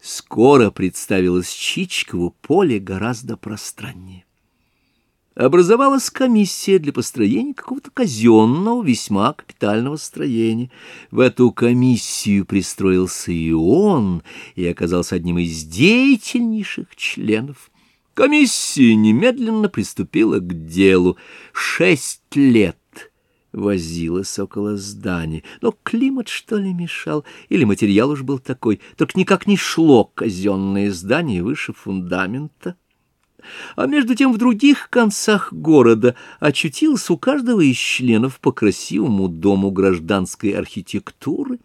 Скоро представилось Чичкову поле гораздо пространнее. Образовалась комиссия для построения какого-то казенного, весьма капитального строения. В эту комиссию пристроился и он, и оказался одним из деятельнейших членов. Комиссия немедленно приступила к делу. Шесть лет возилась около здания. Но климат, что ли, мешал? Или материал уж был такой? Только никак не шло казенное здание выше фундамента. А между тем в других концах города очутился у каждого из членов по красивому дому гражданской архитектуры.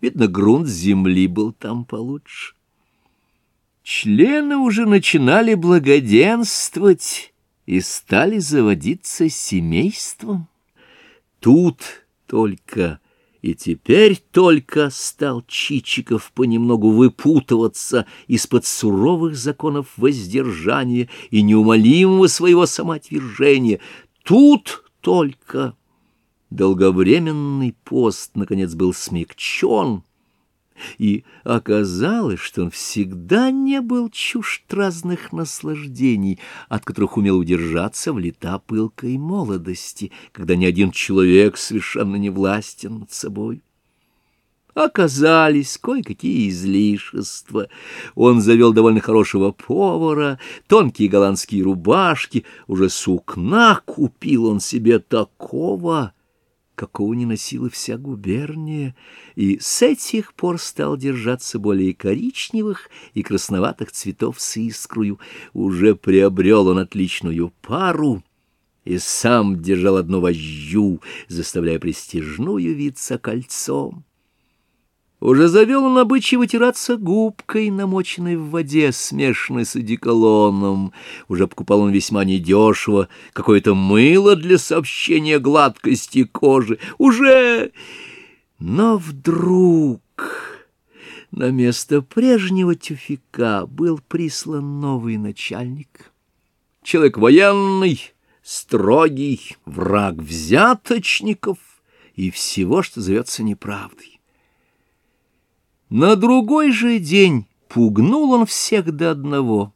Видно, грунт земли был там получше. Члены уже начинали благоденствовать и стали заводиться семейством. Тут только и теперь только стал Чичиков понемногу выпутываться из-под суровых законов воздержания и неумолимого своего самоотвержения. Тут только долговременный пост, наконец, был смягчен, и оказалось, что он всегда не был чужд разных наслаждений, от которых умел удержаться в лета пылкой молодости, когда ни один человек совершенно не властен над собой. Оказались кое-какие излишества. Он завел довольно хорошего повара, тонкие голландские рубашки, уже сукна купил он себе такого какого не носила вся губерния, и с этих пор стал держаться более коричневых и красноватых цветов с искрою. Уже приобрел он отличную пару и сам держал одну вожжу, заставляя престижную виться кольцом. Уже завел он обычай вытираться губкой, намоченной в воде, смешанной с одеколоном. Уже покупал он весьма недешево какое-то мыло для сообщения гладкости кожи. Уже... Но вдруг на место прежнего тюфика был прислан новый начальник. Человек военный, строгий, враг взяточников и всего, что зовется неправдой. На другой же день пугнул он всех до одного.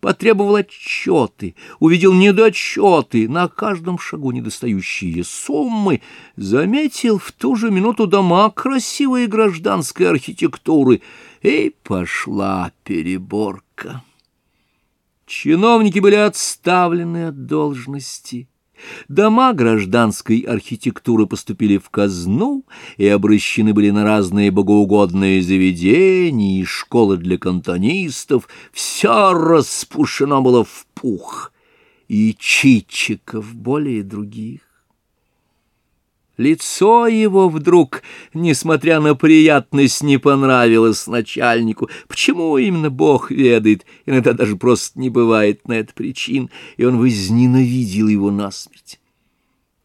Потребовал отчеты, увидел недочеты, на каждом шагу недостающие суммы, заметил в ту же минуту дома красивой гражданской архитектуры, и пошла переборка. Чиновники были отставлены от должности, Дома гражданской архитектуры поступили в казну и обращены были на разные богоугодные заведения и школы для кантонистов. Все распушено было в пух, и Чичиков более других. Лицо его вдруг, несмотря на приятность, не понравилось начальнику. Почему именно Бог ведает, иногда даже просто не бывает на это причин, и он возненавидел его насмерть.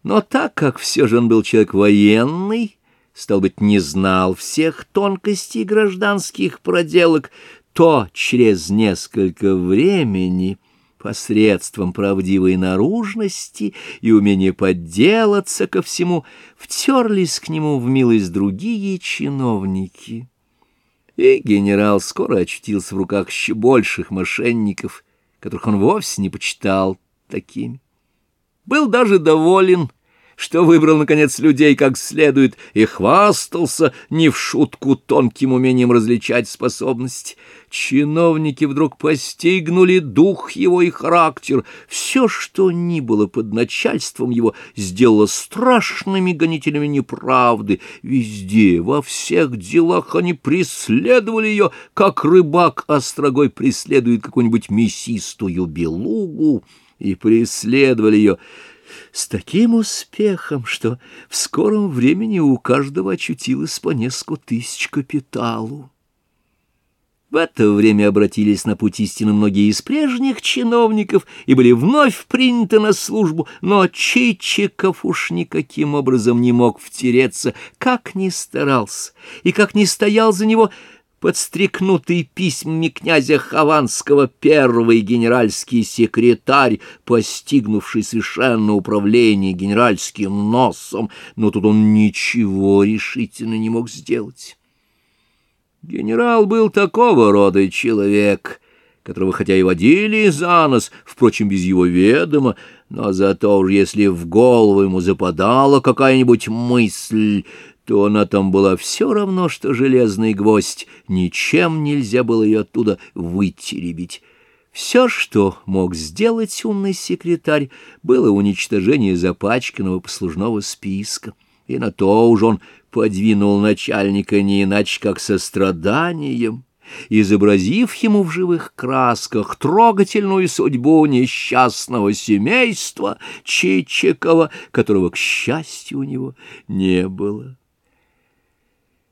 Но так как все же он был человек военный, стал быть, не знал всех тонкостей гражданских проделок, то через несколько времени посредством правдивой наружности и умения подделаться ко всему, втерлись к нему в милость другие чиновники. И генерал скоро очутился в руках еще больших мошенников, которых он вовсе не почитал такими. Был даже доволен, что выбрал, наконец, людей как следует, и хвастался не в шутку тонким умением различать способности. Чиновники вдруг постигнули дух его и характер. Все, что ни было под начальством его, сделало страшными гонителями неправды. Везде, во всех делах они преследовали ее, как рыбак острогой преследует какую-нибудь мясистую белугу, и преследовали ее с таким успехом, что в скором времени у каждого очутилось по несколько тысяч капиталу. В это время обратились на путь истины многие из прежних чиновников и были вновь приняты на службу, но Чичиков уж никаким образом не мог втереться, как ни старался и как ни стоял за него подстрекнутый письмами князя Хованского первый генеральский секретарь, постигнувший совершенно управление генеральским носом, но тут он ничего решительно не мог сделать. Генерал был такого рода человек, которого хотя и водили за нос, впрочем, без его ведома, но зато уж если в голову ему западала какая-нибудь мысль, то она там была все равно, что железный гвоздь, ничем нельзя было ее оттуда вытеребить. Все, что мог сделать умный секретарь, было уничтожение запачканного послужного списка, и на то уж он подвинул начальника не иначе, как состраданием, изобразив ему в живых красках трогательную судьбу несчастного семейства Чичикова, которого, к счастью, у него не было.